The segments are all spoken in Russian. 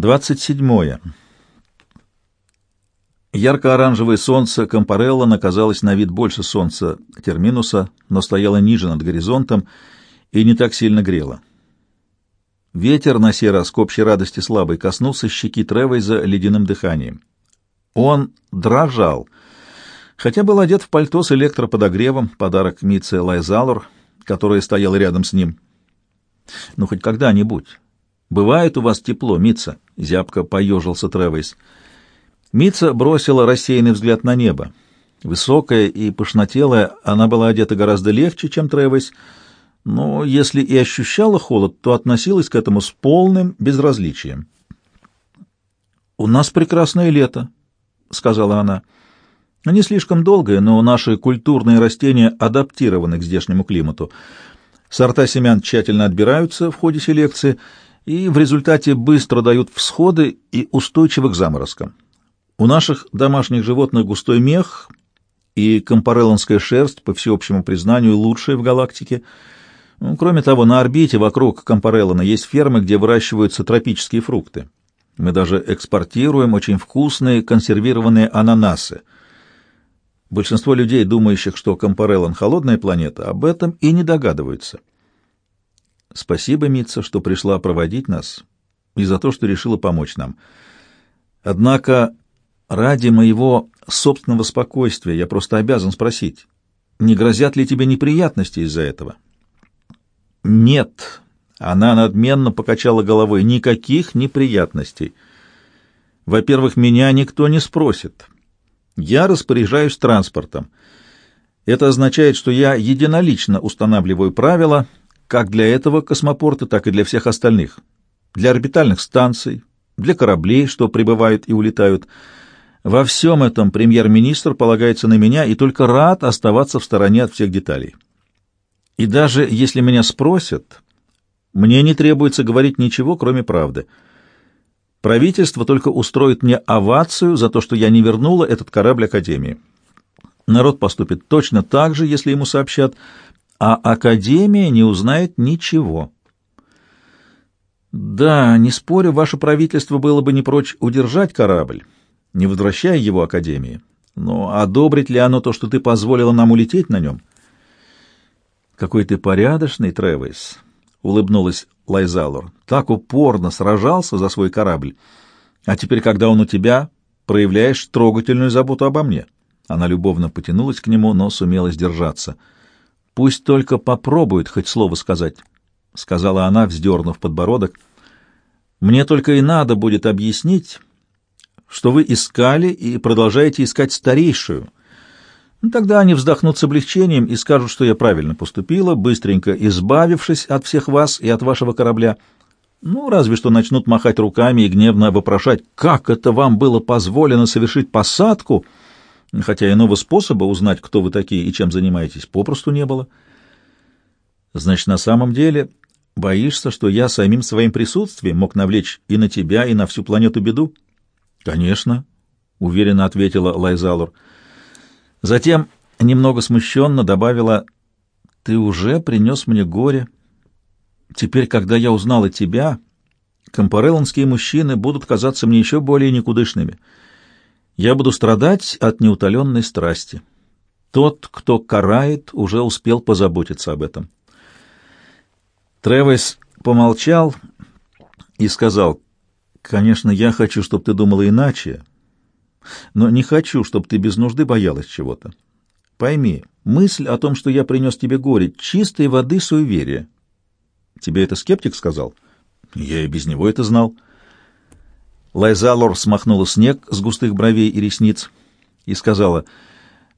27. Ярко-оранжевое солнце Компареллана казалось на вид больше солнца Терминуса, но стояло ниже над горизонтом и не так сильно грело. Ветер на сей раз к общей радости слабый коснулся щеки Тревейза ледяным дыханием. Он дрожал, хотя был одет в пальто с электроподогревом, подарок Митце Лайзалур, которая стояла рядом с ним. «Ну, хоть когда-нибудь. Бывает у вас тепло, Митца?» — зябко поежился Тревейс. Митца бросила рассеянный взгляд на небо. Высокая и пышнотелая, она была одета гораздо легче, чем Тревейс, но если и ощущала холод, то относилась к этому с полным безразличием. «У нас прекрасное лето», — сказала она. «Не слишком долгое, но наши культурные растения адаптированы к здешнему климату. Сорта семян тщательно отбираются в ходе селекции и в результате быстро дают всходы и устойчивы к заморозкам. У наших домашних животных густой мех и компареллонская шерсть, по всеобщему признанию, лучшая в галактике. Кроме того, на орбите вокруг Компареллона есть фермы, где выращиваются тропические фрукты. Мы даже экспортируем очень вкусные консервированные ананасы. Большинство людей, думающих, что Компареллон — холодная планета, об этом и не догадываются. Спасибо, Митца, что пришла проводить нас и за то, что решила помочь нам. Однако ради моего собственного спокойствия я просто обязан спросить, не грозят ли тебе неприятности из-за этого? Нет, она надменно покачала головой. Никаких неприятностей. Во-первых, меня никто не спросит. Я распоряжаюсь транспортом. Это означает, что я единолично устанавливаю правила как для этого космопорта, так и для всех остальных. Для орбитальных станций, для кораблей, что прибывают и улетают. Во всем этом премьер-министр полагается на меня и только рад оставаться в стороне от всех деталей. И даже если меня спросят, мне не требуется говорить ничего, кроме правды. Правительство только устроит мне овацию за то, что я не вернула этот корабль Академии. Народ поступит точно так же, если ему сообщат, а Академия не узнает ничего. Да, не спорю, ваше правительство было бы не прочь удержать корабль, не возвращая его Академии. Но одобрит ли оно то, что ты позволила нам улететь на нем? Какой ты порядочный, Тревис. — улыбнулась Лайзалор. — Так упорно сражался за свой корабль. А теперь, когда он у тебя, проявляешь трогательную заботу обо мне. Она любовно потянулась к нему, но сумела сдержаться. — Пусть только попробует хоть слово сказать, — сказала она, вздернув подбородок. — Мне только и надо будет объяснить, что вы искали и продолжаете искать старейшую — ну, тогда они вздохнут с облегчением и скажут, что я правильно поступила, быстренько избавившись от всех вас и от вашего корабля. Ну, разве что начнут махать руками и гневно вопрошать, как это вам было позволено совершить посадку, хотя иного способа узнать, кто вы такие и чем занимаетесь, попросту не было. Значит, на самом деле боишься, что я самим своим присутствием мог навлечь и на тебя, и на всю планету беду? — Конечно, — уверенно ответила Лайзалур. — Затем, немного смущенно, добавила, «Ты уже принес мне горе. Теперь, когда я узнала тебя, компареллонские мужчины будут казаться мне еще более никудышными. Я буду страдать от неутоленной страсти. Тот, кто карает, уже успел позаботиться об этом». Тревес помолчал и сказал, «Конечно, я хочу, чтобы ты думала иначе, но не хочу, чтобы ты без нужды боялась чего-то. Пойми, мысль о том, что я принес тебе горе, чистой воды суеверие. Тебе это скептик сказал? Я и без него это знал. Лайзалор смахнула снег с густых бровей и ресниц и сказала,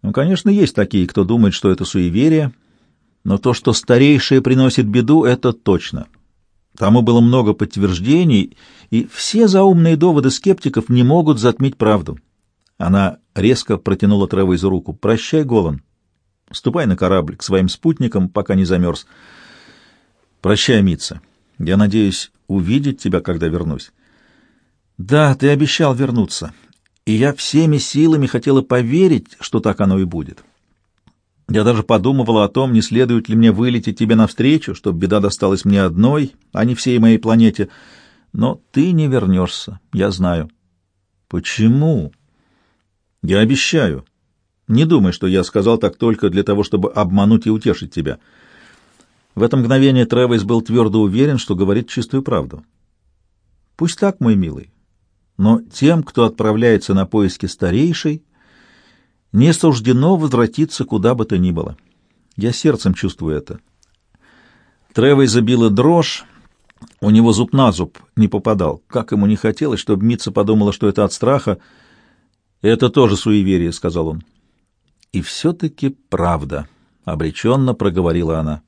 «Ну, конечно, есть такие, кто думает, что это суеверие, но то, что старейшее приносит беду, это точно». Тому было много подтверждений, и все заумные доводы скептиков не могут затмить правду. Она резко протянула Тревойзу руку. «Прощай, Голан. Ступай на корабль к своим спутникам, пока не замерз. Прощай, Митца. Я надеюсь увидеть тебя, когда вернусь». «Да, ты обещал вернуться, и я всеми силами хотела поверить, что так оно и будет. Я даже подумывала о том, не следует ли мне вылететь тебе навстречу, чтобы беда досталась мне одной, а не всей моей планете, Но ты не вернешься, я знаю. Почему? Я обещаю. Не думай, что я сказал так только для того, чтобы обмануть и утешить тебя. В это мгновение Тревис был твердо уверен, что говорит чистую правду. Пусть так, мой милый. Но тем, кто отправляется на поиски старейшей, не суждено возвратиться куда бы то ни было. Я сердцем чувствую это. Тревой забила дрожь, у него зуб на зуб не попадал. Как ему не хотелось, чтобы Митца подумала, что это от страха. «Это тоже суеверие», — сказал он. «И все-таки правда», — обреченно проговорила она.